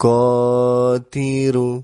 قاتر